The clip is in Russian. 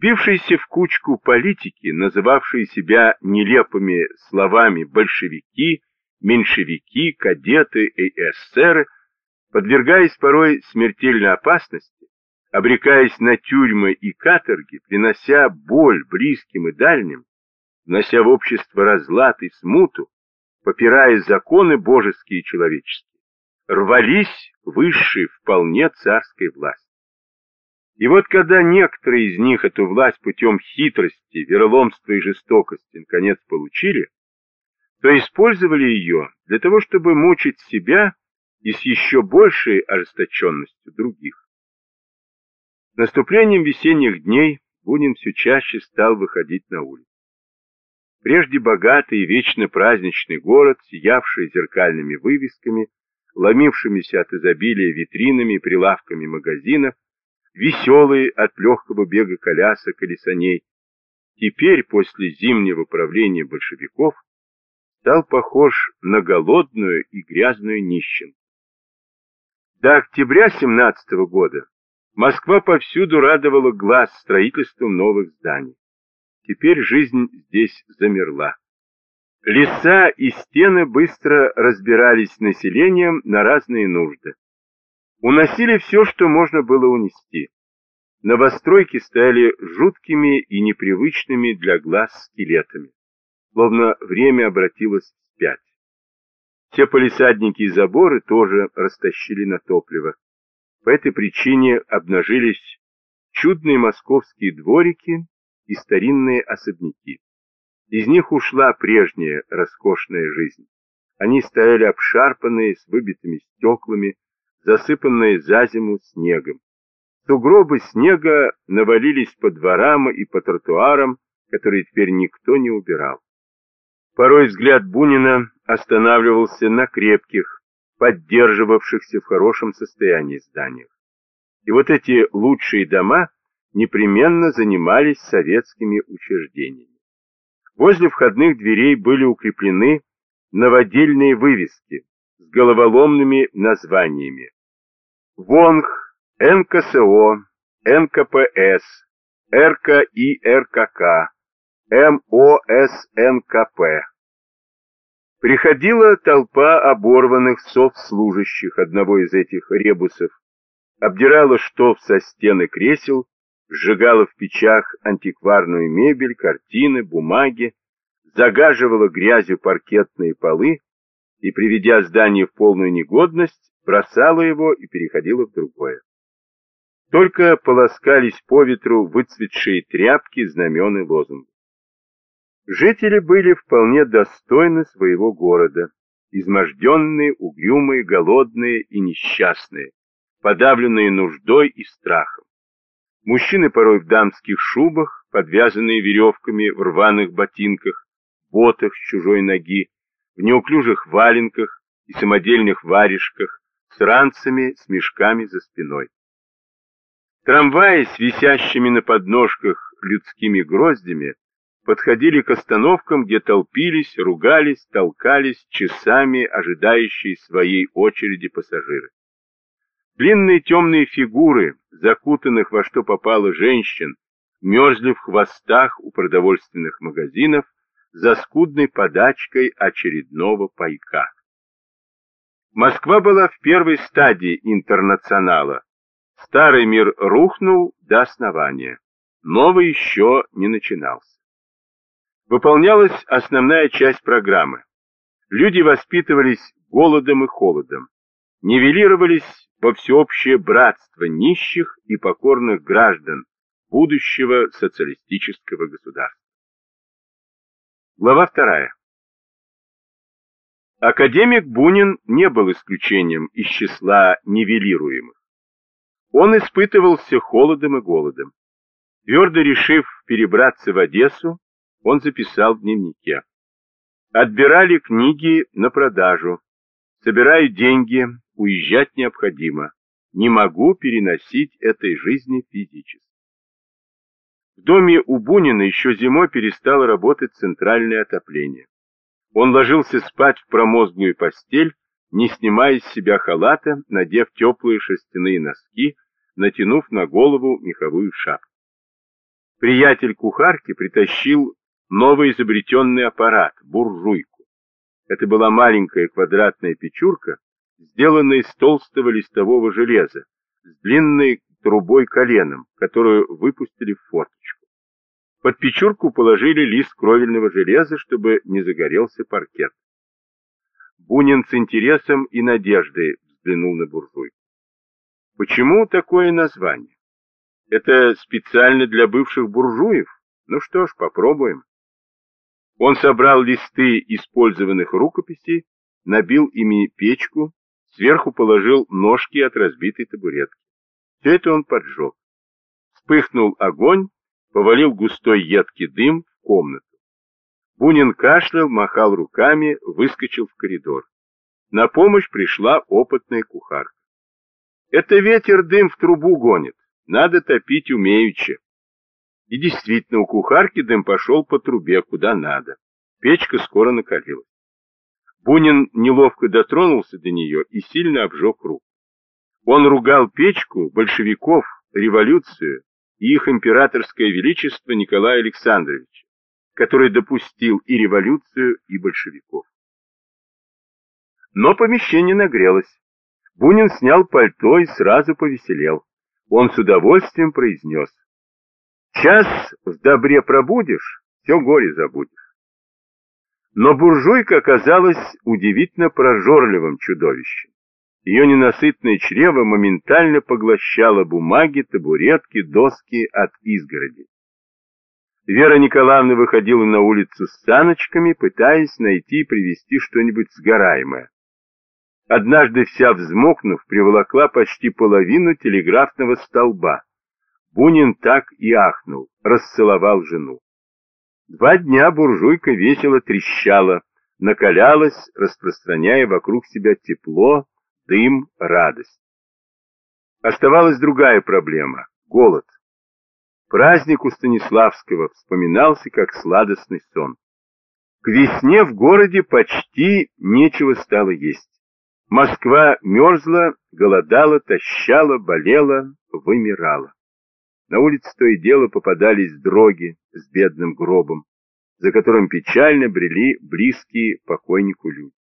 Сбившиеся в кучку политики, называвшие себя нелепыми словами большевики, меньшевики, кадеты и эсеры, подвергаясь порой смертельной опасности, обрекаясь на тюрьмы и каторги, принося боль близким и дальним, внося в общество разлад и смуту, попирая законы божеские и человеческие, рвались высшие вполне царской власти. И вот когда некоторые из них эту власть путем хитрости, вероломства и жестокости наконец получили, то использовали ее для того, чтобы мучить себя и с еще большей ожесточенностью других. С наступлением весенних дней Бунин все чаще стал выходить на улицу. Прежде богатый и вечно праздничный город, сиявший зеркальными вывесками, ломившимися от изобилия витринами и прилавками магазинов, веселый от легкого бега колясок или саней, теперь после зимнего правления большевиков стал похож на голодную и грязную нищенку. До октября 17 года Москва повсюду радовала глаз строительством новых зданий. Теперь жизнь здесь замерла. Леса и стены быстро разбирались населением на разные нужды. Уносили все, что можно было унести. Новостройки стояли жуткими и непривычными для глаз скелетами, словно время обратилось вспять. Все полисадники и заборы тоже растащили на топливо. По этой причине обнажились чудные московские дворики и старинные особняки. Из них ушла прежняя роскошная жизнь. Они стояли обшарпанные, с выбитыми стеклами, засыпанные за зиму снегом. Сугробы снега навалились по дворам и по тротуарам, которые теперь никто не убирал. Порой взгляд Бунина останавливался на крепких, поддерживавшихся в хорошем состоянии зданиях. И вот эти лучшие дома непременно занимались советскими учреждениями. Возле входных дверей были укреплены новодельные вывески с головоломными названиями. ВОНГ, НКСО, НКПС, РКИРКК, МОСНКП. Приходила толпа оборванных совслужащих одного из этих ребусов, обдирала штоф со стены кресел, сжигала в печах антикварную мебель, картины, бумаги, загаживала грязью паркетные полы и, приведя здание в полную негодность, бросала его и переходила в другое. Только полоскались по ветру выцветшие тряпки, знамен и лозунги. Жители были вполне достойны своего города, изможденные, угрюмые, голодные и несчастные, подавленные нуждой и страхом. Мужчины порой в дамских шубах, подвязанные веревками в рваных ботинках, ботах с чужой ноги, в неуклюжих валенках и самодельных варежках, с ранцами, с мешками за спиной. Трамваи с висящими на подножках людскими гроздями подходили к остановкам, где толпились, ругались, толкались часами ожидающие своей очереди пассажиры. Длинные темные фигуры, закутанных во что попало женщин, мерзли в хвостах у продовольственных магазинов за скудной подачкой очередного пайка. Москва была в первой стадии интернационала. Старый мир рухнул до основания. Новый еще не начинался выполнялась основная часть программы. Люди воспитывались голодом и холодом, нивелировались во всеобщее братство нищих и покорных граждан будущего социалистического государства. Глава вторая. Академик Бунин не был исключением из числа нивелируемых. Он испытывался холодом и голодом. Твердо решив перебраться в Одессу, он записал в дневнике. Отбирали книги на продажу. Собираю деньги, уезжать необходимо. Не могу переносить этой жизни физически. В доме у Бунина еще зимой перестало работать центральное отопление. Он ложился спать в промозглую постель, не снимая с себя халата, надев теплые шерстяные носки, натянув на голову меховую шапку. Приятель кухарки притащил новый изобретенный аппарат – буржуйку. Это была маленькая квадратная печурка, сделанная из толстого листового железа, с длинной трубой коленом, которую выпустили в форточку. Под печурку положили лист кровельного железа, чтобы не загорелся паркет. Бунин с интересом и надеждой взглянул на буржуйку. Почему такое название? Это специально для бывших буржуев? Ну что ж, попробуем. Он собрал листы использованных рукописей, набил ими печку, сверху положил ножки от разбитой табуретки. Все это он поджег. Вспыхнул огонь, повалил густой едкий дым в комнату. Бунин кашлял, махал руками, выскочил в коридор. На помощь пришла опытная кухарка. Это ветер дым в трубу гонит, надо топить умеючи. И действительно, у кухарки дым пошел по трубе, куда надо. Печка скоро накалилась. Бунин неловко дотронулся до нее и сильно обжег руку. Он ругал печку, большевиков, революцию и их императорское величество Николая Александровича, который допустил и революцию, и большевиков. Но помещение нагрелось. Бунин снял пальто и сразу повеселел. Он с удовольствием произнес. «Час в добре пробудешь, все горе забудешь». Но буржуйка оказалась удивительно прожорливым чудовищем. Ее ненасытное чрево моментально поглощало бумаги, табуретки, доски от изгороди. Вера Николаевна выходила на улицу с саночками, пытаясь найти и привезти что-нибудь сгораемое. Однажды вся взмокнув, приволокла почти половину телеграфного столба. Бунин так и ахнул, расцеловал жену. Два дня буржуйка весело трещала, накалялась, распространяя вокруг себя тепло, дым, радость. Оставалась другая проблема — голод. Праздник у Станиславского вспоминался как сладостный сон. К весне в городе почти нечего стало есть. Москва мерзла, голодала, тащала, болела, вымирала. На улице то и дело попадались дроги с бедным гробом, за которым печально брели близкие покойнику люди.